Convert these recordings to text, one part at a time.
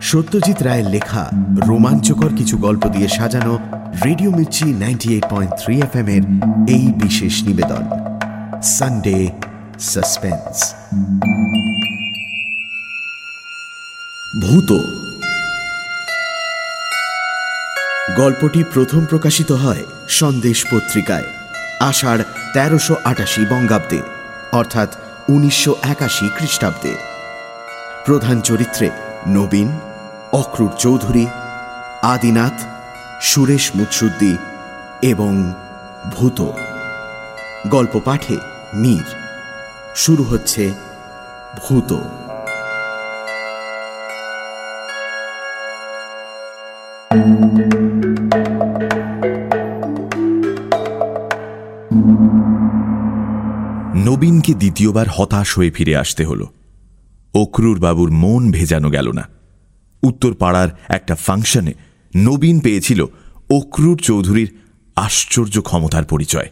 সত্যজিৎ রায়ের লেখা রোমাঞ্চকর কিছু গল্প দিয়ে সাজানো radio Mirchi ninety eight point three F M এর এই বিশেষ নিবেদন। সানডে সাসপেন্স ভূত। গল্পটি প্রথম প্রকাশিত হয় সন্দেশ পত্রিকায়। আষাঢ় তেরোশো আটাশি বঙ্গাব্দে। অর্থাৎ উনিশশো একাশি খ্রিস্টাব্দে প্রধান চরিত্রে নবীন, অক্রুর চৌধুরী, আদিনাথ, সুরেশ মুৎসুদ্দি এবং ভূত। গল্প পাঠে মীর। শুরু হচ্ছে ভূত। নবীনকে দ্বিতীয়বার হতাশ হয়ে ফিরে আসতে হল। অক্রুর বাবুর মন ভেজানো গেল না। উত্তর পাড়ার একটা ফাংশনে নবীন পেয়েছিল অক্রুর চৌধুরীর আশ্চর্য ক্ষমতার পরিচয়।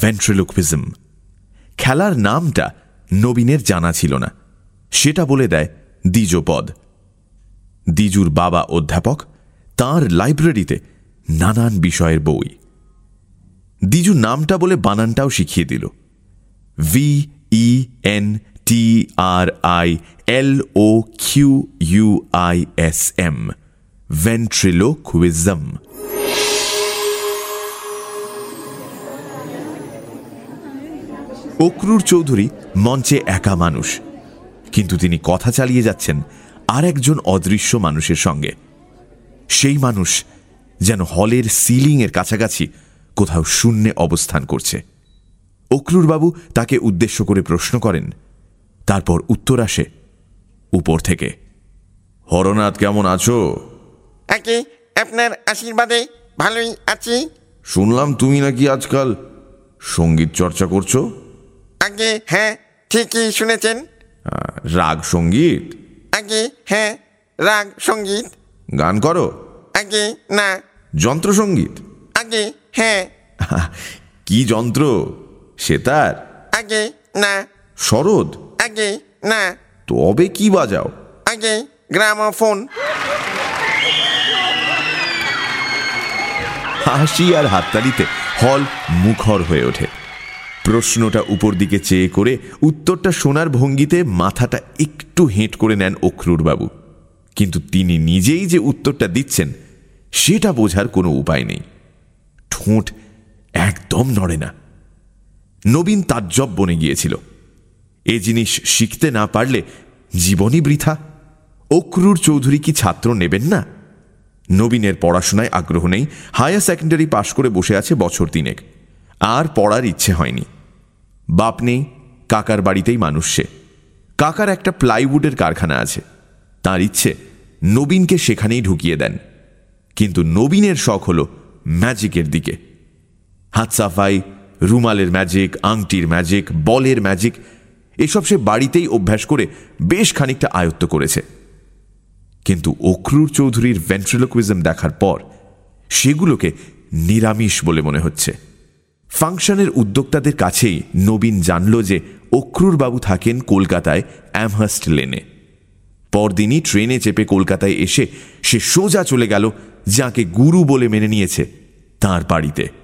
ভেন্ট্রেলোকুইজম খেলার নামটা নবীনের জানা ছিল না। সেটা বলে দেয় দ্বিজপদ দ্বিজুর বাবা অধ্যাপক তার লাইব্রেরিতে নানান বিষয়ের বই। দ্বিজু নামটা বলে বানানটাও শিখিয়ে দিল। V E N T R I L O Q U I S M ventriloquism Akrur Chowdhury মঞ্চে একা মানুষ, কিন্তু তিনি কথা চালিয়ে যাচ্ছেন আর একজন অদৃশ্য মানুষের সঙ্গে। সেই মানুষ যেন হলের সিলিংয়ের কাছাকাছি কোথাও শূন্যে অবস্থান করছে। অক্রুরবাবু তাকে উদ্দেশ্য করে প্রশ্ন করেন। তারপর উত্তর আসে উপর থেকে হরনাথ কেমন আছো? আগে আপনার আশীর্বাদে ভালোই আছি। শুনলাম তুমি নাকি আজকাল সংগীত চর্চা করছ? আগে হ্যাঁ ঠিকই শুনেছেন। রাগ সংগীত? আগে হ্যাঁ রাগ সংগীত। গান করো? আগে না। যন্ত্রসঙ্গীত? আগে হ্যাঁ। কি যন্ত্র? সেতার আগে না। শরদ আগে না। তবে কি বাজাও? আগে গ্রামোফোন। হাসি আর হাততালিতে হল মুখর হয়ে ওঠে। প্রশ্নটা উপর দিকে চেয়ে করে উত্তরটা শোনার ভঙ্গিতে মাথাটা একটু হেঁট করে নেন বাবু কিন্তু তিনি নিজেই যে উত্তরটা দিচ্ছেন সেটা বোঝার কোনো উপায় নেই। ঠোঁট একদম নড়ে না। নবীন তাজ্জব বনে গিয়েছিল। এ জিনিস শিখতে না পারলে জীবনই বৃথা। অক্রুর চৌধুরী কি ছাত্র নেবেন না? নবীনের পড়াশোনায় আগ্রহ নেই, হায়ার সেকেন্ডারি পাশ করে বসে আছে বছর তিনেক। আর পড়ার ইচ্ছে হয়নি। বাপ নেই, কাকার বাড়িতেই মানুষ সে। কাকার একটা প্লাইউডের কারখানা আছে। তার ইচ্ছে, নবীনকে সেখানেই ঢুকিয়ে দেন। কিন্তু নবীনের শখ হল ম্যাজিকের দিকে। হাত সাফাই রুমালের ম্যাজিক আংটির ম্যাজিক বলের ম্যাজিক এসব সে বাড়িতেই অভ্যাস করে বেশ খানিকটা আয়ত্ত করেছে। কিন্তু অক্রুর চৌধুরীর ভেন্ট্রিলোকুইজম দেখার পর সেগুলোকে নিরামিষ বলে মনে হচ্ছে। ফাংশনের উদ্যোক্তাদের কাছেই নবীন জানল যে অক্রুর বাবু থাকেন কলকাতায় অ্যামহাস্ট লেনে। পরদিনই ট্রেনে চেপে কলকাতায় এসে সে সোজা চলে গেল, যাকে গুরু বলে মেনে নিয়েছে তার বাড়িতে।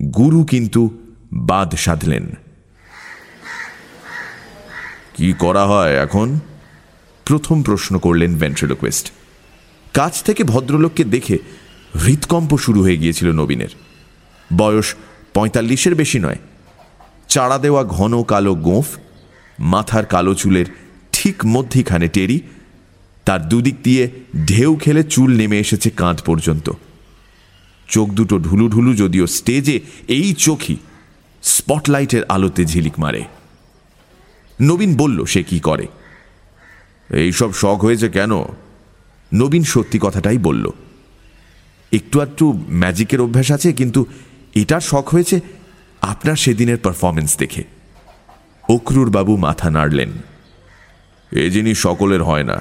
গুরু কিন্তু বাদ সাধলেন। কি করা হয় এখন? প্রথম প্রশ্ন করলেন ভেন্ট্রিলোকুয়েস্ট কাছ থেকে ভদ্রলোককে দেখে হৃৎকম্প শুরু হয়ে গিয়েছিল নবীনের। বয়স পঁয়তাল্লিশের বেশি নয়। চাড়া দেওয়া ঘন কালো গোঁফ, মাথার কালো চুলের ঠিক মধ্যিখানে টেরি, তার দুদিক দিয়ে ঢেউ খেলে চুল নেমে এসেছে কাঁধ পর্যন্ত। চোখ দুটো ঢুলু ঢুলু যদিও স্টেজে এই চোখই স্পটলাইটের আলোতে ঝিলিক মারে। নবীন বলল, সে কি করে? এইসব শখ হয়েছে কেন? নবীন সত্যি কথাটাই বলল, একটু একটু ম্যাজিকের অভ্যাস আছে, কিন্তু এটার শখ হয়েছে আপনার সেদিনের পারফরমেন্স দেখে। অক্রুর বাবু মাথা নাড়লেন, এ জিনিস সকলের হয় না।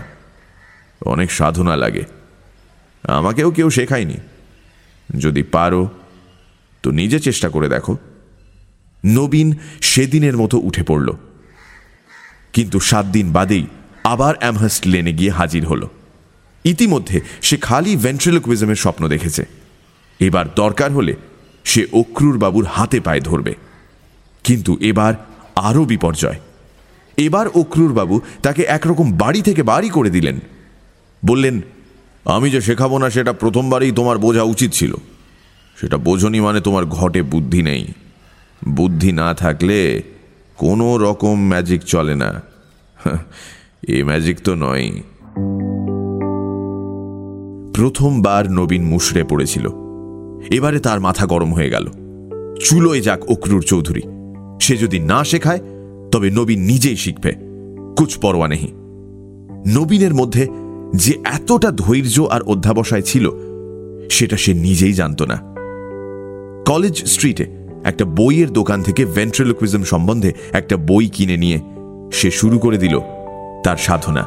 অনেক সাধনা লাগে। আমাকেও কেউ শেখায়নি। যদি পারো, তো নিজে চেষ্টা করে দেখো। নবীন সেদিনের মতো উঠে পড়ল। কিন্তু সাত দিন বাদেই আবার অ্যামহাস্ট লেনে গিয়ে হাজির হলো। ইতিমধ্যে সে খালি ভেন্ট্রিলোকুইজমের স্বপ্ন দেখেছে। এবার দরকার হলে সে অক্রুর বাবুর হাতে পায়ে ধরবে। কিন্তু এবার আরও বিপর্যয়। এবার অক্রুর বাবু তাকে একরকম বাড়ি থেকে বাড়ি করে দিলেন। বললেন আমি যে শেখাবো না সেটা প্রথমবারই তোমার বোঝা উচিত ছিল। সেটা বোঝনি মানে তোমার ঘটে বুদ্ধি নেই। বুদ্ধি না থাকলে কোনো রকম ম্যাজিক চলে না। এ ম্যাজিক তো নয় প্রথমবার নবীন মুশড়ে পড়েছিল। এবারে তার মাথা গরম হয়ে গেল। চুলোয় যাক অক্রুর চৌধুরী। সে যদি না শেখায়, তবে নবীন নিজেই শিখবে। কুচ পরোয়া নেই। নবীনের মধ্যে যে এতটা ধৈর্য আর অধ্যাবসায় ছিল, সেটা সে নিজেই জানত না। কলেজ স্ট্রিটে একটা বইয়ের দোকান থেকে ভেন্ট্রিলোকুইজম সম্বন্ধে একটা বই কিনে নিয়ে সে শুরু করে দিল তার সাধনা।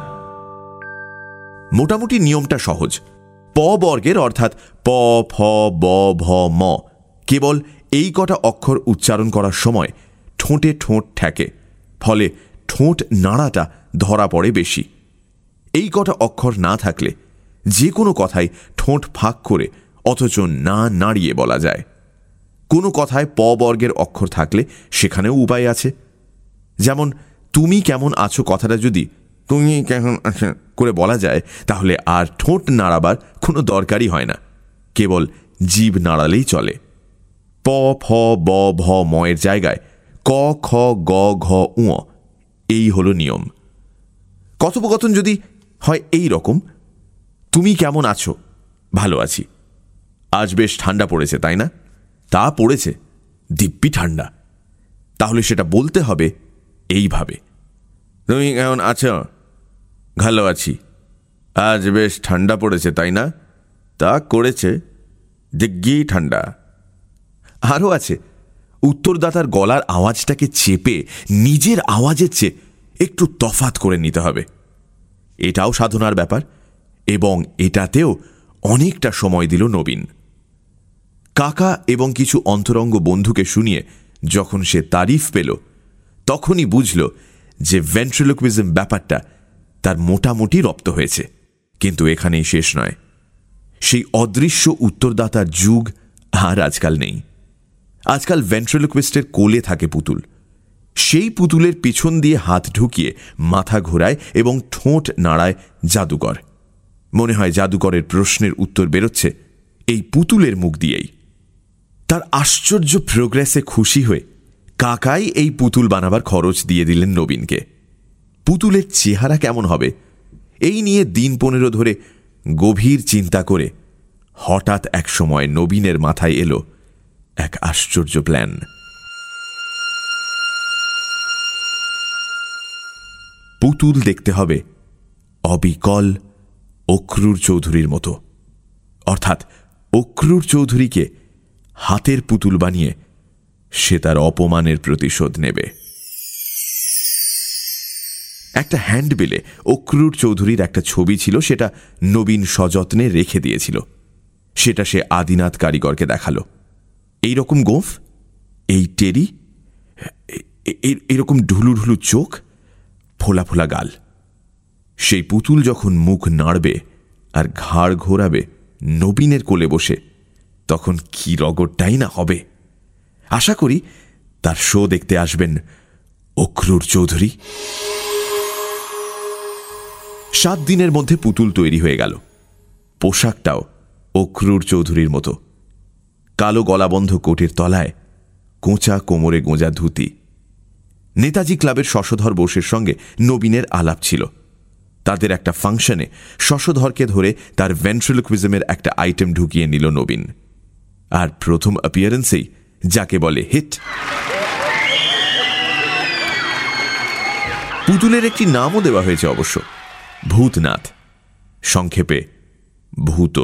মোটামুটি নিয়মটা সহজ। প বর্গের অর্থাৎ প, ফ, ব, ভ, ম কেবল এই কটা অক্ষর উচ্চারণ করার সময় ঠোঁটে ঠোঁট ঠেকে, ফলে ঠোঁট নাড়াটা ধরা পড়ে বেশি। এই কটা অক্ষর না থাকলে যে কোনো কথাই ঠোঁট ফাঁক করে, অথচ না নাড়িয়ে বলা যায়। কোনো কথায় প বর্গের অক্ষর থাকলে সেখানেও উপায় আছে। যেমন, তুমি কেমন আছো? কথাটা যদি তুমি কেমন করে বলা যায়, তাহলে আর ঠোঁট নাড়াবার কোনো দরকারই হয় না। কেবল জীব নাড়ালেই চলে। প, ফ, ব, ভ ময়ের জায়গায় ক, খ, গ, ঘ, উঁ, এই হলো নিয়ম। কথোপকথন যদি হয় এই রকম তুমি কেমন আছো? ভালো আছি। আজ বেশ ঠান্ডা পড়েছে, তাই না? তা পড়েছে, দিব্যি ঠান্ডা। তাহলে সেটা বলতে হবে এইভাবে। তুমি কেমন আছো? ভালো আছি। আজ বেশ ঠান্ডা পড়েছে, তাই না? তা করেছে দিগ্গি ঠান্ডা। আরও আছে। উত্তরদাতার গলার আওয়াজটাকে চেপে, নিজের আওয়াজের চেয়ে একটু তফাত করে নিতে হবে। এটাও সাধনার ব্যাপার এবং এটাতেও অনেকটা সময় দিল নবীন। কাকা এবং কিছু অন্তরঙ্গ বন্ধুকে শুনিয়ে যখন সে তারিফ পেল, তখনই বুঝল যে ভেন্ট্রিলোকুইজম ব্যাপারটা তার মোটামুটি রপ্ত হয়েছে, কিন্তু এখানেই শেষ নয়। সেই অদৃশ্য উত্তরদাতার যুগ আর আজকাল নেই। আজকাল ভেন্ট্রিলোকুইস্টের কোলে থাকে পুতুল। সেই পুতুলের পিছন দিয়ে হাত ঢুকিয়ে মাথা ঘোরায় এবং ঠোঁট নাড়ায় জাদুকর। মনে হয় জাদুকরের প্রশ্নের উত্তর বেরোচ্ছে এই পুতুলের মুখ দিয়েই। তার আশ্চর্য প্রোগ্রেসে খুশি হয়ে কাকাই এই পুতুল বানাবার খরচ দিয়ে দিলেন নবীনকে। পুতুলের চেহারা কেমন হবে? এই নিয়ে দিন পনেরো ধরে গভীর চিন্তা করে হঠাৎ এক সময় নবীনের মাথায় এলো এক আশ্চর্য প্ল্যান পুতুল দেখতে হবে। অবিকল অক্রুর চৌধুরীর মতো। অর্থাৎ অক্রুর চৌধুরীকে হাতের পুতুল বানিয়ে সে তার অপমানের প্রতিশোধ নেবে। একটা হ্যান্ডবিলে অক্রুর চৌধুরীর একটা ছবি ছিল, সেটা নবীন সযত্নে রেখে দিয়েছিল। সেটা সে আদিনাথ কারিগরকে দেখাল। এই রকম গোফ? এই টেরি? এরকম ঢুলু ঢুলু চোখ? ফোলা ফোলা গাল। সেই পুতুল যখন মুখ নাড়বে আর ঘাড় ঘোরাবে নবীনের কোলে বসে, তখন কি রগরটাই না হবে। আশা করি তার শো দেখতে আসবেন অক্রুর চৌধুরী। সাত দিনের মধ্যে পুতুল তৈরি হয়ে গেল। পোশাকটাও অক্রুর চৌধুরীর মতো। কালো গলাবন্ধ কোটের তলায় কোঁচা কোমরে গোঁজা ধুতি নেতাজি ক্লাবের শশধর বোসের সঙ্গে নবীনের আলাপ ছিল। তাদের একটা ফাংশনে শশধরকে ধরে তার ভেন্ট্রিলোকুইজমের একটা আইটেম ঢুকিয়ে নিল নবীন। আর প্রথম অ্যাপিয়ারেন্সেই যাকে বলে হিট। পুতুলের একটি নামও দেওয়া হয়েছে অবশ্য, ভূতনাথ। সংক্ষেপে, ভূত।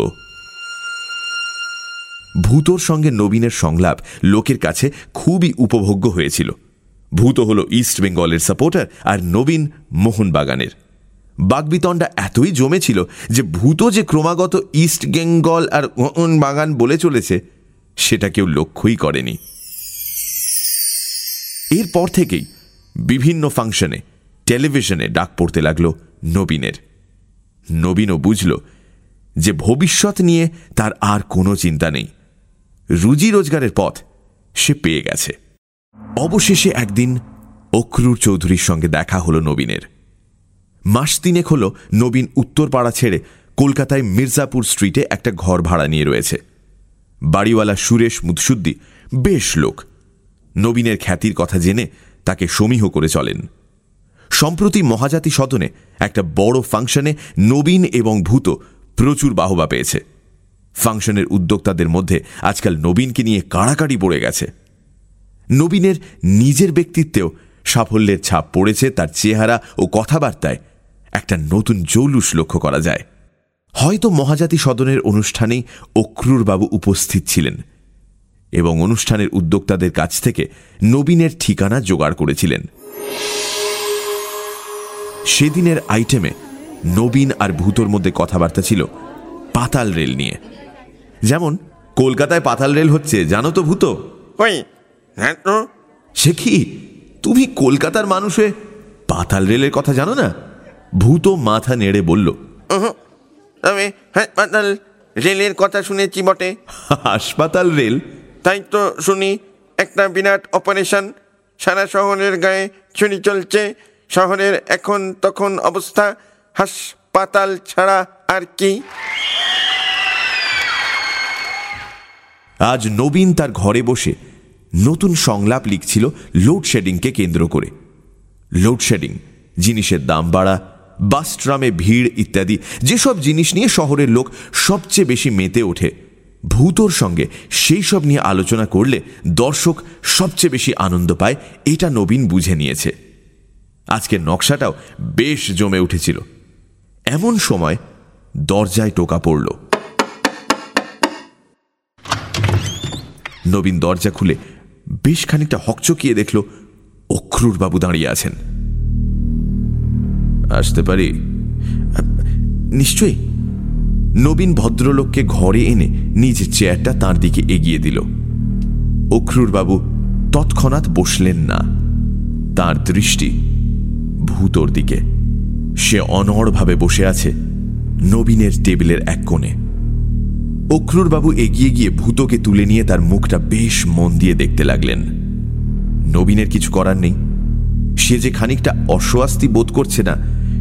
ভূতর সঙ্গে নবীনের সংলাপ লোকের কাছে খুবই উপভোগ্য হয়েছিল। ভূত হল ইস্ট বেঙ্গলের সাপোর্টার আর নবীন মোহনবাগানের। বাগবিতণ্ডা এতই জমেছিল যে ভূত যে ক্রমাগত ইস্ট বেঙ্গল আর বাগান বলে চলেছে, সেটা কেউ লক্ষ্যই করেনি। এরপর থেকেই বিভিন্ন ফাংশনে, টেলিভিশনে ডাক পড়তে লাগল নবীনের। নবীনও বুঝল যে ভবিষ্যৎ নিয়ে তার আর কোনো চিন্তা নেই। রুজি রোজগারের পথ সে পেয়ে গেছে। অবশেষে একদিন অক্রুর চৌধুরীর সঙ্গে দেখা হলো নবীনের। মাস তিনেক হল নবীন উত্তরপাড়া ছেড়ে কলকাতায় মির্জাপুর স্ট্রিটে একটা ঘর ভাড়া নিয়ে রয়েছে। বাড়িওয়ালা সুরেশ মুদসুদ্দি বেশ লোক। নবীনের খ্যাতির কথা জেনে তাকে সমীহ করে চলেন। সম্প্রতি মহাজাতি সদনে একটা বড় ফাংশনে নবীন এবং ভূত প্রচুর বাহবা পেয়েছে। ফাংশনের উদ্যোক্তাদের মধ্যে আজকাল নবীনকে নিয়ে কাড়াকাড়ি পড়ে গেছে। নবীনের নিজের ব্যক্তিত্বেও সাফল্যের ছাপ পড়েছে তার চেহারা ও কথাবার্তায়। একটা নতুন জৌলুস লক্ষ্য করা যায়। হয়তো মহাজাতি সদনের অনুষ্ঠানেই অক্রুরবাবু উপস্থিত ছিলেন এবং অনুষ্ঠানের উদ্যোক্তাদের কাছ থেকে নবীনের ঠিকানা জোগাড় করেছিলেন। সেদিনের আইটেমে নবীন আর ভূতর মধ্যে কথাবার্তা ছিল পাতাল রেল নিয়ে। যেমন, কলকাতায় পাতাল রেল হচ্ছে, জানো তো ভূত? হ্যাঁ তো? সে কি? তুমি কলকাতার মানুষে পাতাল রেলের কথা জানো না? ভূত মাথা নেড়ে বলল আমি হাসপাতাল রেলের কথা শুনেছি বটে। হাসপাতাল রেল? তাই তো শুনি একটা বিরাট অপারেশন। সারা শহরের গায়ে ছুরি চলছে। শহরের এখন তখন অবস্থা হাসপাতাল ছাড়া আর কি। আজ নবীন তার ঘরে বসে নতুন সংলাপ লিখছিল লোডশেডিংকে কেন্দ্র করে। লোডশেডিং, জিনিসের দাম বাড়া, বাস ট্রামে ভিড় ইত্যাদি, যেসব জিনিস নিয়ে শহরের লোক সবচেয়ে বেশি মেতে ওঠে। ভূতর সঙ্গে সেই সব নিয়ে আলোচনা করলে দর্শক সবচেয়ে বেশি আনন্দ পায়, এটা নবীন বুঝে নিয়েছে। আজকের নকশাটাও বেশ জমে উঠেছিল। এমন সময় দরজায় টোকা পড়ল। নবীন দরজা খুলে বেশ খানিকটা হকচকিয়ে দেখল অক্রুর বাবু দাঁড়িয়ে আছেন। আসতে পারি? নিশ্চয়ই। নবীন ভদ্রলোককে ঘরে এনে নিজ চেয়ারটা তার দিকে এগিয়ে দিল। অক্রুর বাবু তৎক্ষণাৎ বসলেন না। তার দৃষ্টি ভূতর দিকে। সে অনড়ভাবে বসে আছে নবীনের টেবিলের এক কোণে। অক্রুরবাবু এগিয়ে গিয়ে ভূতকে তুলে নিয়ে তার মুখটা বেশ মন দিয়ে দেখতে লাগলেন। নবীনের কিছু করার নেই। সে যে খানিকটা অস্বস্তি বোধ করছে না,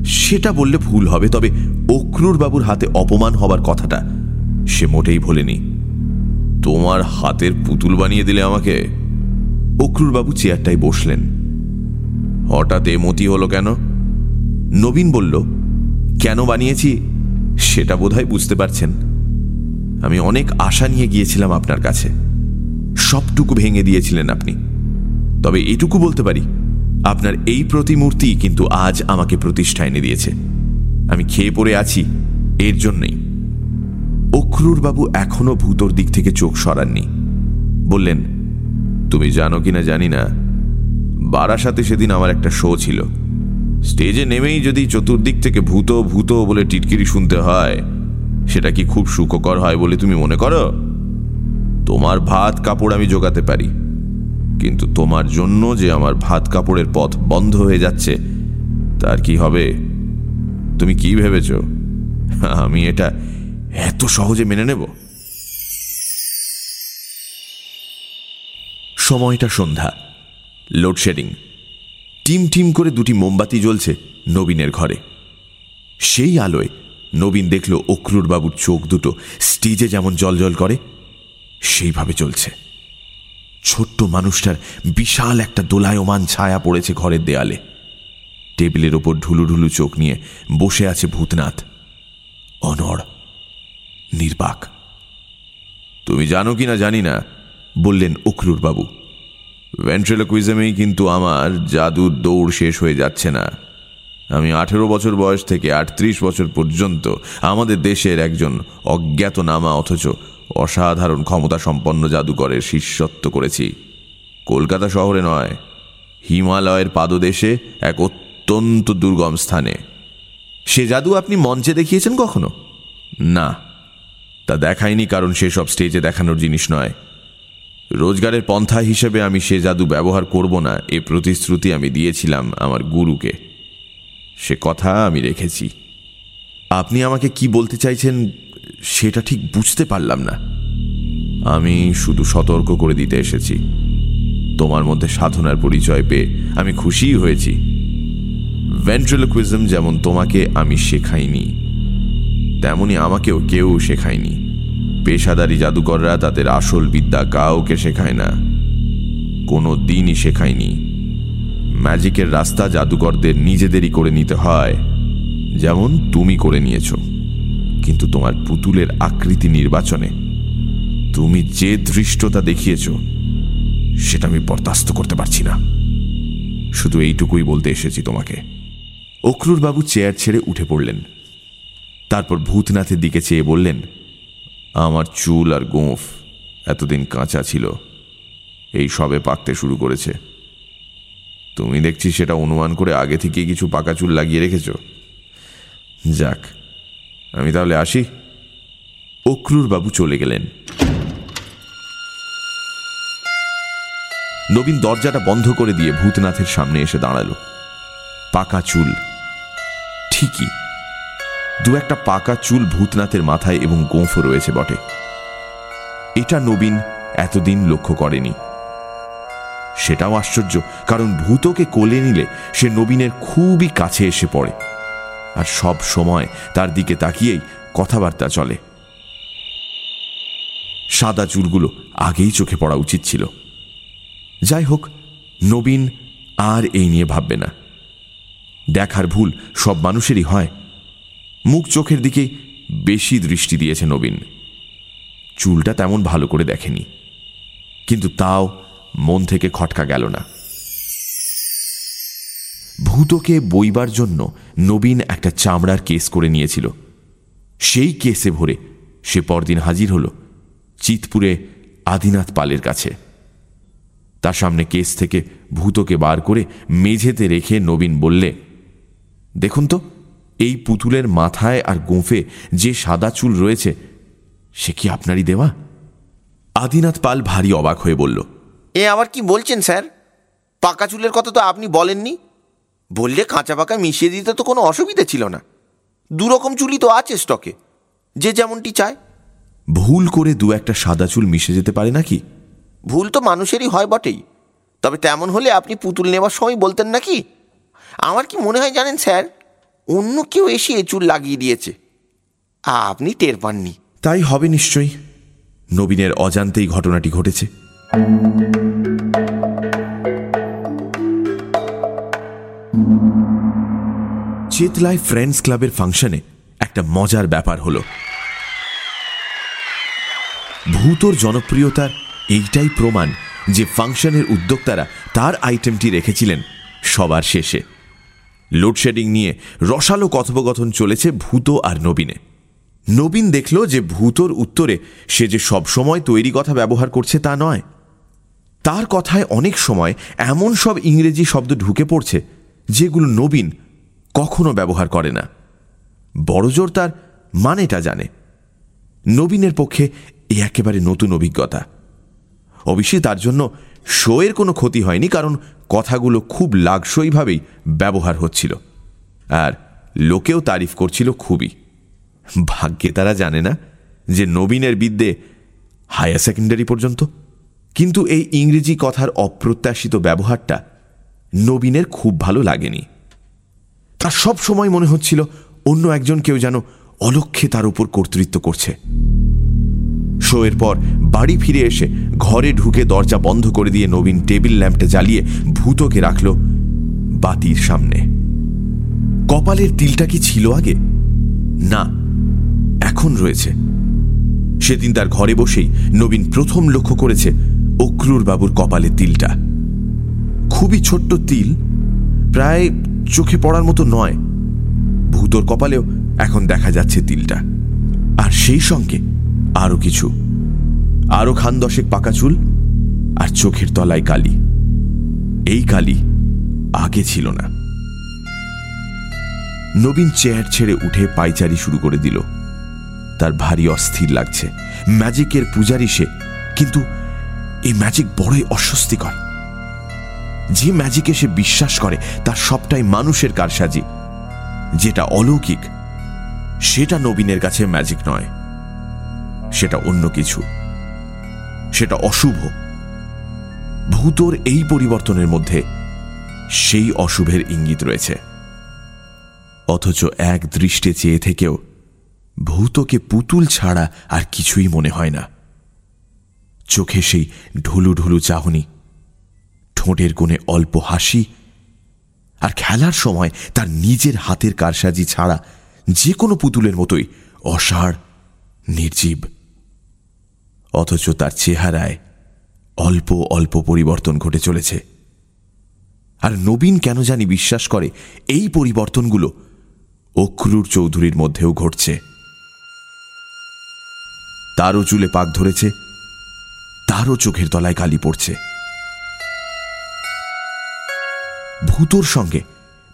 সেটা বললে ভুল হবে, তবে অক্রুর বাবুর হাতে অপমান হবার কথাটা সে মোটেই ভোলেনি। তোমার হাতের পুতুল বানিয়ে দিলে আমাকে? অক্রুর বাবু চেয়ারটায় বসলেন। হঠাৎ এমতি হলো কেন? নবীন বলল, কেন বানিয়েছি, সেটা বোধহয় বুঝতে পারছেন। আমি অনেক আশা নিয়ে গিয়েছিলাম আপনার কাছে। সবটুকু ভেঙে দিয়েছিলেন আপনি। তবে এটুকু বলতে পারি, আপনার এই প্রতিমূর্তি কিন্তু আজ আমাকে প্রতিষ্ঠা এনে দিয়েছে। আমি খেয়ে পড়ে আছি, এর জন্যই। অক্রুর বাবু এখনও ভূতর দিক থেকে চোখ সরাননি। বললেন, তুমি জানো কিনা জানি না, বারাসাতে সেদিন আমার একটা শো ছিল। স্টেজে নেমেই যদি চতুর্দিক থেকে ভূত ভূত বলে টিটকিরি শুনতে হয় সেটা কি খুব সুখকর হয় বলে তুমি মনে করো? তোমার ভাত কাপড় আমি জোগাতে পারি। কিন্তু তোমার জন্য যে আমার ভাত কাপড়ের পথ বন্ধ হয়ে যাচ্ছে, তার কি হবে? তুমি কি ভেবেছ? আমি এটা এত সহজে মেনে নেব? সময়টা সন্ধ্যা। লোডশেডিং টিম টিম করে দুটি মোমবাতি জ্বলছে নবীনের ঘরে। সেই আলোয় নবীন দেখল অক্রুর বাবুর চোখ দুটো স্টেজে যেমন জল করে, সেইভাবে চলছে। ছোট্ট মানুষটার বিশাল একটা দোলায়মান ছায়া পড়েছে ঘরের দেয়ালে। টেবিলের ওপর ঢুলু ঢুলু চোখ নিয়ে বসে আছে ভূতনাথ। অনড়, নির্বাক। তুমি জানো কি না জানি না, বললেন অক্রুর বাবু ভেন্ট্রেলোকুইজমেই কিন্তু আমার জাদুর দৌড় শেষ হয়ে যাচ্ছে না। আমি আঠেরো বছর বয়স থেকে আটত্রিশ বছর পর্যন্ত আমাদের দেশের একজন অজ্ঞাতনামা অথচ অসাধারণ ক্ষমতা সম্পন্ন জাদুকরের শিষ্যত্ব করেছি। কলকাতা শহরে নয়, হিমালয়ের পাদদেশে এক অত্যন্ত দুর্গম স্থানে। সে জাদু আপনি মঞ্চে দেখিয়েছেন কখনো? না, তা দেখায়নি কারণ সেসব স্টেজে দেখানোর জিনিস নয়। রোজগারের পন্থা হিসেবে আমি সে জাদু ব্যবহার করব না, এ প্রতিশ্রুতি আমি দিয়েছিলাম আমার গুরুকে। সে কথা আমি রেখেছি। আপনি আমাকে কি বলতে চাইছেন, সেটা ঠিক বুঝতে পারলাম না। আমি শুধু সতর্ক করে দিতে এসেছি। তোমার মধ্যে সাধনার পরিচয় পেয়ে আমি খুশিই হয়েছি। ভেন্ট্রোলোকুইজম যেমন তোমাকে আমি শেখাইনি, তেমনি আমাকেও কেউ শেখায়নি। পেশাদারি জাদুকররা তাদের আসল বিদ্যা কাউকে শেখায় না। কোনো দিনই শেখায়নি। ম্যাজিকের রাস্তা জাদুকরদের নিজেদেরই করে নিতে হয়। যেমন তুমি করে নিয়েছ। কিন্তু তোমার পুতুলের আকৃতি নির্বাচনে তুমি যে দৃষ্টতা দেখিয়েছ, সেটা আমি বরদাস্ত করতে পারছি না। শুধু এইটুকুই বলতে এসেছি তোমাকে। বাবু চেয়ার ছেড়ে উঠে পড়লেন। তারপর ভূতনাথের দিকে চেয়ে বললেন, আমার চুল আর গোঁফ এতদিন কাঁচা ছিল। এই সবে পাকতে শুরু করেছে। তুমি দেখছি সেটা অনুমান করে আগে থেকে কিছু পাকা চুল লাগিয়ে রেখেছ। যাক, আমি তাহলে আসি। অক্রুর বাবু চলে গেলেন। নবীন দরজাটা বন্ধ করে দিয়ে ভূতনাথের সামনে এসে দাঁড়াল। পাকা চুল, ঠিকই। দু একটা পাকা চুল ভূতনাথের মাথায় এবং গোঁফও রয়েছে বটে। এটা নবীন এতদিন লক্ষ্য করেনি। সেটাও আশ্চর্য, কারণ ভূতকে কোলে নিলে সে নবীনের খুবই কাছে এসে পড়ে। আর সব সময় তার দিকে তাকিয়েই কথাবার্তা চলে। সাদা চুলগুলো আগেই চোখে পড়া উচিত ছিল। যাই হোক, নবীন আর এই নিয়ে ভাববে না। দেখার ভুল সব মানুষেরই হয়। মুখ চোখের দিকে বেশি দৃষ্টি দিয়েছে নবীন। চুলটা তেমন ভালো করে দেখেনি। কিন্তু তাও মন থেকে খটকা গেল না। ভূতকে বইবার জন্য নবীন একটা চামড়ার কেস করে নিয়েছিল। সেই কেসে ভরে সে পরদিন হাজির হল চিতপুরে আদিনাথ পালের কাছে। তার সামনে কেস থেকে ভূতকে বার করে মেঝেতে রেখে নবীন বললে, দেখুন তো, এই পুতুলের মাথায় আর গোঁফে যে সাদা চুল রয়েছে, সে কি আপনারই দেওয়া? আদিনাথ পাল ভারী অবাক হয়ে বলল এ আবার কি বলছেন স্যার? পাকা চুলের কথা তো আপনি বলেননি। বললে কাঁচা পাকা মিশিয়ে দিতে তো কোনো অসুবিধা ছিল না। দুরকম চুলই তো আছে স্টকে। যে যেমনটি চায়। ভুল করে দু একটা সাদা চুল মিশে যেতে পারে নাকি? ভুল তো মানুষেরই হয় বটেই। তবে তেমন হলে আপনি পুতুল নেওয়ার সময় বলতেন নাকি? আমার কি মনে হয় জানেন স্যার? অন্য কেউ এসে এ চুল লাগিয়ে দিয়েছে। আপনি টের পাননি। তাই হবে নিশ্চয়ই। নবীনের অজান্তেই ঘটনাটি ঘটেছে। চেতলায় ফ্রেন্ডস ক্লাবের ফাংশনে একটা মজার ব্যাপার হলো। ভূতর জনপ্রিয়তার এইটাই প্রমাণ যে ফাংশনের উদ্যোক্তারা তার আইটেমটি রেখেছিলেন সবার শেষে। লোডশেডিং নিয়ে রসালো কথোপকথন চলেছে ভূত আর নবীনে। নবীন দেখল যে ভূতর উত্তরে সে যে সবসময় তৈরি কথা ব্যবহার করছে তা নয়। তার কথায় অনেক সময় এমন সব ইংরেজি শব্দ ঢুকে পড়ছে যেগুলো নবীন কখনো ব্যবহার করে না। বড়জোর তার মানেটা জানে। নবীনের পক্ষে এ একেবারে নতুন অভিজ্ঞতা। অবশ্যই তার জন্য শোয়ের কোনো ক্ষতি হয়নি, কারণ কথাগুলো খুব লাগসইভাবেই ব্যবহার হচ্ছিল। আর লোকেও তারিফ করছিল খুবই। ভাগ্যে তারা জানে না যে নবীনের বিদ্যে হায়ার সেকেন্ডারি পর্যন্ত। কিন্তু এই ইংরেজি কথার অপ্রত্যাশিত ব্যবহারটা নবীনের খুব ভালো লাগেনি। তার সব সময় মনে হচ্ছিল অন্য একজন কেউ যেন অলক্ষে তার উপর কর্তৃত্ব করছে। শোয়ের পর বাড়ি ফিরে এসে ঘরে ঢুকে দরজা বন্ধ করে দিয়ে নবীন টেবিল ল্যাম্পটা জ্বালিয়ে ভূতকে রাখল বাতির সামনে। কপালের তিলটা কি ছিল আগে? না, এখন রয়েছে। সেদিন তার ঘরে বসেই নবীন প্রথম লক্ষ্য করেছে অক্রুর বাবুর কপালে তিলটা। খুবই ছোট্ট তিল, প্রায় চোখে পড়ার মতো নয়। ভূতর কপালেও এখন দেখা যাচ্ছে তিলটা। আর সেই সঙ্গে আরও কিছু। আরও খান দশেক পাকা চুল আর চোখের তলায় কালি। এই কালি আগে ছিল না। নবীন চেয়ার ছেড়ে উঠে পাইচারি শুরু করে দিল। তার ভারী অস্থির লাগছে। ম্যাজিকের পূজারি সে। কিন্তু এই ম্যাজিক বড়ই অস্বস্তিকর। যে ম্যাজিকে সে বিশ্বাস করে, তার সবটাই মানুষের কারসাজি। যেটা অলৌকিক, সেটা নবীনের কাছে ম্যাজিক নয়। সেটা অন্য কিছু। সেটা অশুভ। ভূতর এই পরিবর্তনের মধ্যে সেই অশুভের ইঙ্গিত রয়েছে। অথচ এক দৃষ্টে চেয়ে থেকেও ভূতকে পুতুল ছাড়া আর কিছুই মনে হয় না। চোখে সেই ঢুলু ঢুলু চাহনি ঠোঁটের কোণে অল্প হাসি আর খেলার সময় তার নিজের হাতের কারসাজি ছাড়া যে কোনো পুতুলের মতোই অসাড় নির্জীব। অথচ তার চেহারায় অল্প অল্প পরিবর্তন ঘটে চলেছে। আর নবীন কেন জানি বিশ্বাস করে এই পরিবর্তনগুলো অক্রুর চৌধুরীর মধ্যেও ঘটছে। তারও চুলে পাক ধরেছে, তারও চোখের তলায় কালি পড়ছে। ভূতোর সঙ্গে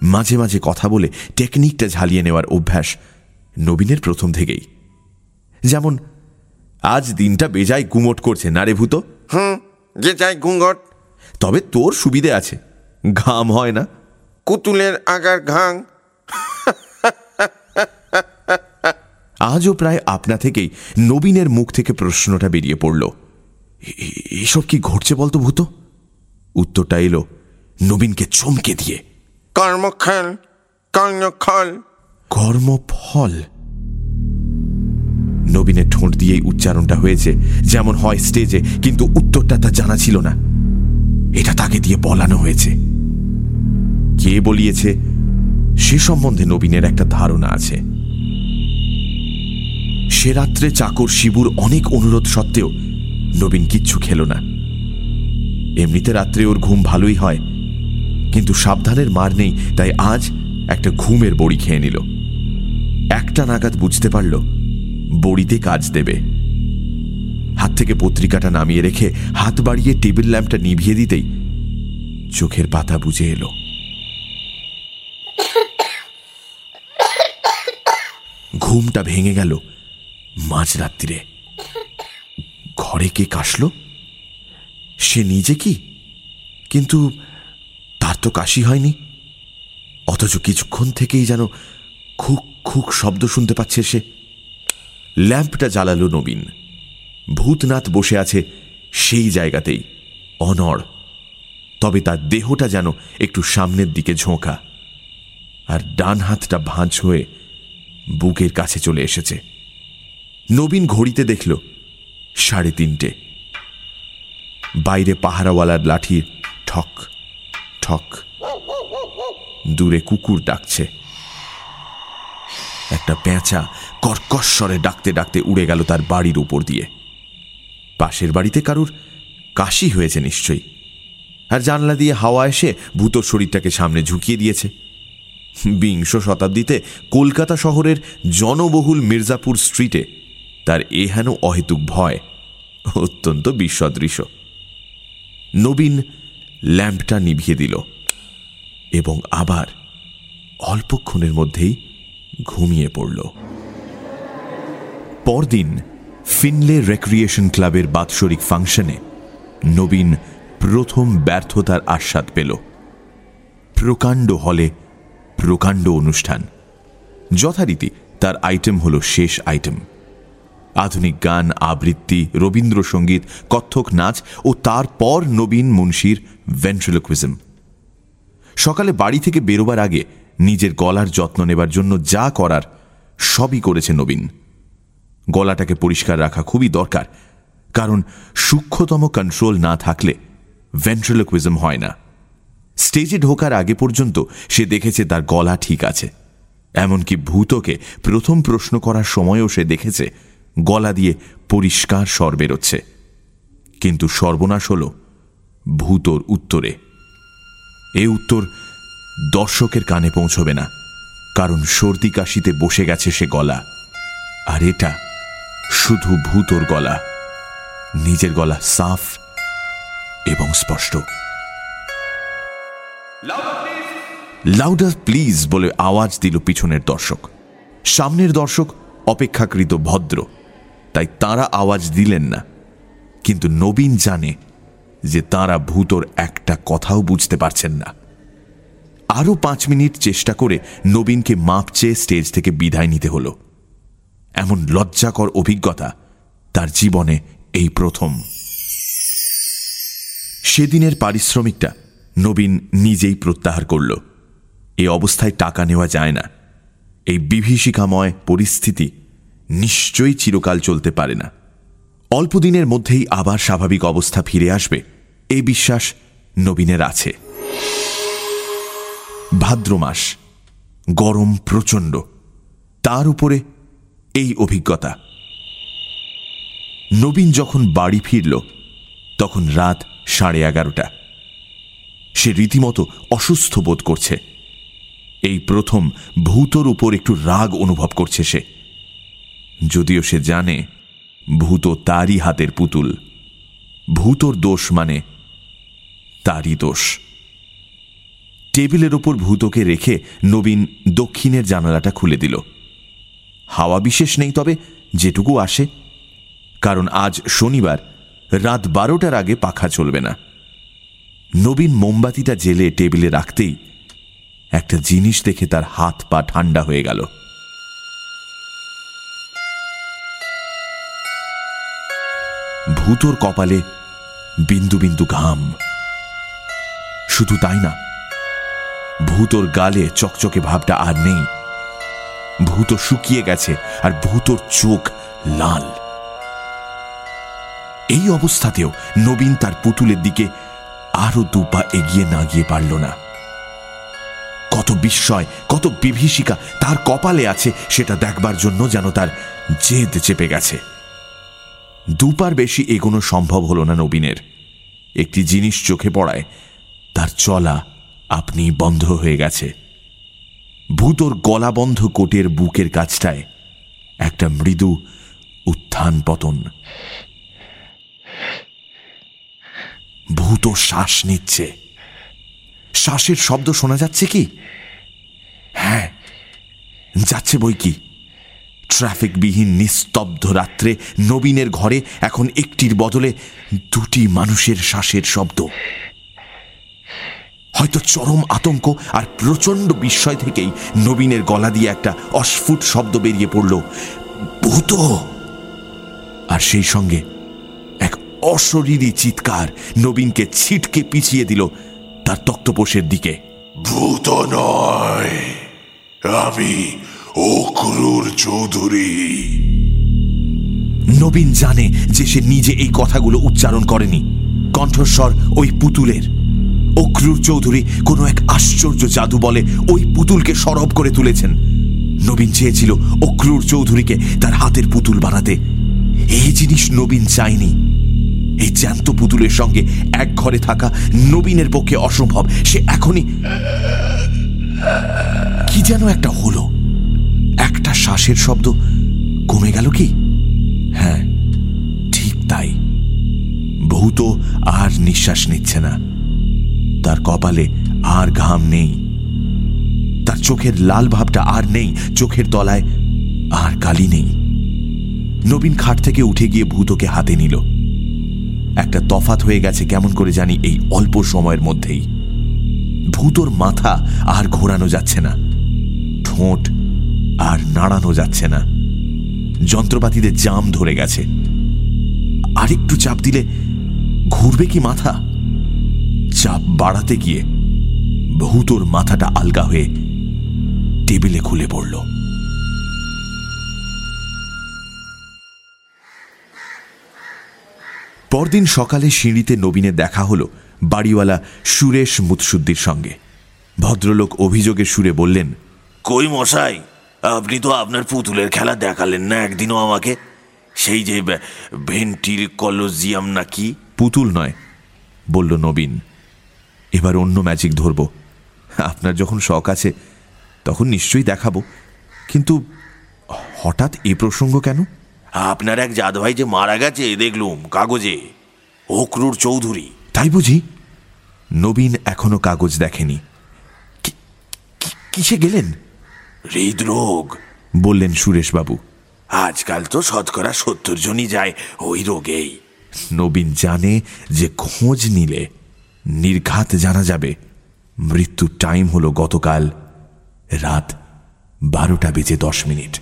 মাঝে মাঝে কথা বলে টেকনিকটা ঝালিয়ে নেওয়ার অভ্যাস নবীনের প্রথম থেকেই। যেমন আজ দিনটা বেজায় গুমট করছে না রে ভূত? হুম যে যাই ঘুঙ্গট তবে তোর সুবিধে আছে ঘাম হয় না। কুতুলের আগার ঘাং। আজও প্রায় আপনা থেকেই নবীনের মুখ থেকে প্রশ্নটা বেরিয়ে পড়ল এসব কি ঘটছে বলতো ভূত? উত্তরটা এলো নবীনকে চমকে দিয়ে। কর্মখাল কর্ণখল কর্মফল। নবীনের ঠোঁট দিয়েই উচ্চারণটা হয়েছে যেমন হয় স্টেজে কিন্তু উত্তরটা তা জানা ছিল না। এটা তাকে দিয়ে বলানো হয়েছে। কে বলিয়েছে? সে সম্বন্ধে নবীনের একটা ধারণা আছে। সে রাত্রে চাকর শিবুর অনেক অনুরোধ সত্ত্বেও নবীন কিচ্ছু খেল না। এমনিতে রাত্রে ওর ঘুম ভালোই হয় কিন্তু সাবধানের মার নেই, তাই আজ একটা ঘুমের বড়ি খেয়ে নিল। একটা নাগাদ বুঝতে পারল, বড়িতে কাজ দেবে। হাত থেকে পত্রিকাটা নামিয়ে রেখে হাত বাড়িয়ে টেবিল ল্যাম্পটা নিভিয়ে দিতেই চোখের পাতা বুঝে এলো। ঘুমটা ভেঙে গেল মাঝরাত্রিরে। ঘরে কে কাশল? সে নিজে কি? কিন্তু তো কাশি হয়নি? অথচ কিছুক্ষণ থেকেই যেন খুক খুক শব্দ শুনতে পাচ্ছে সে। ল্যাম্পটা জ্বালালো নবীন। ভূতনাথ বসে আছে সেই জায়গাতেই, অনড়। তবে তার দেহটা যেন একটু সামনের দিকে ঝোঁকা। আর ডান হাতটা ভাঁজ হয়ে বুকের কাছে চলে এসেছে। নবীন ঘড়িতে দেখল, সাড়ে তিনটে। বাইরে পাহারাওয়ালার লাঠির ঠক। ঠক দূরে কুকুর ডাকছে। একটা পেঁচা কর্কশ্বরে ডাকতে ডাকতে উড়ে গেল তার বাড়ির উপর দিয়ে। পাশের বাড়িতে কারুর কাশি হয়েছে নিশ্চয়ই। আর জানলা দিয়ে হাওয়া এসে ভূতর শরীরটাকে সামনে ঝুঁকিয়ে দিয়েছে। বিংশ শতাব্দীতে কলকাতা শহরের জনবহুল মির্জাপুর স্ট্রিটে তার এহেন অহেতুক ভয় অত্যন্ত বিসদৃশ। নবীন ল্যাম্পটা নিভিয়ে দিল এবং আবার অল্পক্ষণের মধ্যেই ঘুমিয়ে পড়ল। পরদিন ফিনলে রেক্রিয়েশন ক্লাবের বাৎসরিক ফাংশনে নবীন প্রথম ব্যর্থতার আস্বাদ পেল। প্রকাণ্ড হলে প্রকাণ্ড অনুষ্ঠান। যথারীতি তার আইটেম হল শেষ আইটেম। আধুনিক গান, আবৃত্তি, রবীন্দ্রসঙ্গীত কত্থক নাচ ও তারপর নবীন মুন্সির ভেন্ট্রিলোকুইজম। সকালে বাড়ি থেকে বেরোবার আগে নিজের গলার যত্ন নেবার জন্য যা করার সবই করেছে নবীন। গলাটাকে পরিষ্কার রাখা খুবই দরকার, কারণ সূক্ষ্মতম কন্ট্রোল না থাকলে ভেন্ট্রিলোকুইজম হয় না। স্টেজে ঢোকার আগে পর্যন্ত সে দেখেছে তার গলা ঠিক আছে। এমনকি ভূতকে প্রথম প্রশ্ন করার সময়ও সে দেখেছে গলা দিয়ে পরিষ্কার স্বর বেরোচ্ছে। কিন্তু সর্বনাশ হল ভূতর উত্তরে। এ উত্তর দর্শকের কানে পৌঁছবে না, কারণ সর্দি কাশিতে বসে গেছে সে গলা। আর এটা শুধু ভূতর গলা, নিজের গলা সাফ এবং স্পষ্ট। লাউডার প্লিজ বলে আওয়াজ দিল পিছনের দর্শক। সামনের দর্শক অপেক্ষাকৃত ভদ্র। তাই তারা আওয়াজ দিলেন না। কিন্তু নবীন জানে যে তারা ভূতর একটা কথাও বুঝতে পারছেন না। আরও পাঁচ মিনিট চেষ্টা করে নবীনকে মাপ চেয়ে স্টেজ থেকে বিদায় নিতে হলো। এমন লজ্জাকর অভিজ্ঞতা তার জীবনে এই প্রথম। সেদিনের পারিশ্রমিকটা নবীন নিজেই প্রত্যাহার করল। এ অবস্থায় টাকা নেওয়া যায় না। এই বিভীষিকাময় পরিস্থিতি নিশ্চয়ই চিরকাল চলতে পারে না। অল্প দিনের মধ্যেই আবার স্বাভাবিক অবস্থা ফিরে আসবে এই বিশ্বাস নবীনের আছে। ভাদ্র মাস, গরম প্রচণ্ড। তার উপরে এই অভিজ্ঞতা। নবীন যখন বাড়ি ফিরল, তখন রাত সাড়ে এগারোটা। সে রীতিমতো অসুস্থ বোধ করছে। এই প্রথম ভূতর উপর একটু রাগ অনুভব করছে সে। যদিও সে জানে, ভূত তারই হাতের পুতুল। ভূতর দোষ মানে তারই দোষ। টেবিলের ওপর ভূতকে রেখে নবীন দক্ষিণের জানালাটা খুলে দিল। হাওয়া বিশেষ নেই তবে, যেটুকু আসে। কারণ আজ শনিবার, রাত বারোটার আগে পাখা চলবে না। নবীন মোমবাতিটা জেলে টেবিলে রাখতেই একটা জিনিস দেখে তার হাত পা ঠান্ডা হয়ে গেল। ভূতর কপালে বিন্দু বিন্দু ঘাম। শুধু তাই না, ভূতর গালে চকচকে ভাবটা আর নেই। ভূত শুকিয়ে গেছে আর ভূতর চোখ লাল। এই অবস্থাতেও নবীন তার পুতুলের দিকে আরও দুপা এগিয়ে না গিয়ে পারল না। কত বিস্ময়, কত বিভীষিকা তার কপালে আছে, সেটা দেখবার জন্য যেন তার জেদ চেপে গেছে। দুপার বেশি এগোনো সম্ভব হল না নবীনের। একটি জিনিস চোখে পড়ায়, তার চলা আপনি বন্ধ হয়ে গেছে। ভূতর গলাবন্ধ কোটের বুকের কাছটায় একটা মৃদু উত্থান পতন। ভূত শ্বাস নিচ্ছে। শ্বাসের শব্দ শোনা যাচ্ছে কি? হ্যাঁ যাচ্ছে বই কি? ট্রাফিকবিহীন নিস্তব্ধ রাত্রে নবীনের ঘরে এখন একটির বদলে দুটি মানুষের শ্বাসের শব্দ। হয়তো চরম আতঙ্ক আর প্রচণ্ড বিস্ময় থেকেই নবীনের গলা দিয়ে একটা অস্ফুট শব্দ বেরিয়ে পড়ল, ভূত! আর সেই সঙ্গে এক অশরীরী চিৎকার নবীনকে ছিটকে পিছিয়ে দিল তার তক্তপোষের দিকে। ভূত নয়, আমি অক্রুর চৌধুরী। নবীন জানে যে সে নিজে এই কথাগুলো উচ্চারণ করেনি। কণ্ঠস্বর ওই পুতুলের। অক্রুর চৌধুরী কোনো এক আশ্চর্য জাদু বলে ওই পুতুলকে সরব করে তুলেছেন। নবীন চেয়েছিল অক্রুর চৌধুরীকে তার হাতের পুতুল বানাতে। এই জিনিস নবীন চায়নি। এই জ্যান্ত পুতুলের সঙ্গে এক ঘরে থাকা নবীনের পক্ষে অসম্ভব। সে এখনই কি যেন একটা হলো। একটা শ্বাসের শব্দ কমে গেল কি? হ্যাঁ ঠিক তাই। ভূত আর নিঃশ্বাস নিচ্ছে না। তার কপালে আর ঘাম নেই। তার চোখের লাল ভাবটা আর নেই। চোখের তলায় আর কালি নেই। নবীন খাট থেকে উঠে গিয়ে ভূতকে হাতে নিল। একটা তফাত হয়ে গেছে কেমন করে জানি এই অল্প সময়ের মধ্যেই। ভূতর মাথা আর ঘোরানো যাচ্ছে না। ঠোঁট আর নাড়ানো যাচ্ছে না। যন্ত্রপাতিতে জাম ধরে গেছে। আরেকটু চাপ দিলে ঘুরবে কি মাথা? চাপ বাড়াতে গিয়ে ভূতর মাথাটা আলগা হয়ে টেবিলে খুলে পড়ল। পরদিন সকালে সিঁড়িতে নবীনে দেখা হলো বাড়িওয়ালা সুরেশ মুৎসুদ্দির সঙ্গে। ভদ্রলোক অভিযোগের সুরে বললেন, কই মশাই? আপনি তো আপনার পুতুলের খেলা দেখালেন না একদিনও আমাকে? সেই যে ভেন্টিল কলোজিয়াম নাকি? পুতুল নয় বলল নবীন। এবার অন্য ম্যাজিক ধরব। আপনার যখন শখ আছে তখন নিশ্চয়ই দেখাবো। কিন্তু হঠাৎ এ প্রসঙ্গ কেন? আপনার এক জাদভাই যে মারা গেছে দেখলুম কাগজে। অক্রুর চৌধুরী। তাই বুঝি? নবীন এখনও কাগজ দেখেনি। কিসে গেলেন? হৃদরোগ। বললেন সুরেশবাবু। আজকাল তো শতকরা সত্তর জনই যায় ওই রোগেই। নবীন জানে যে খোঁজ নিলে নির্ঘাত জানা যাবে। মৃত্যুর টাইম হলো গতকাল রাত বারোটা বেজে দশ মিনিট।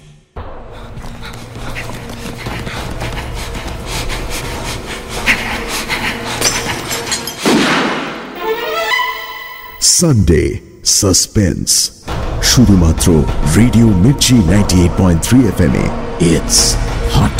সানডে সাসপেন্স শুধুমাত্র radio Mirchi ninety eight point three F M A. It's hot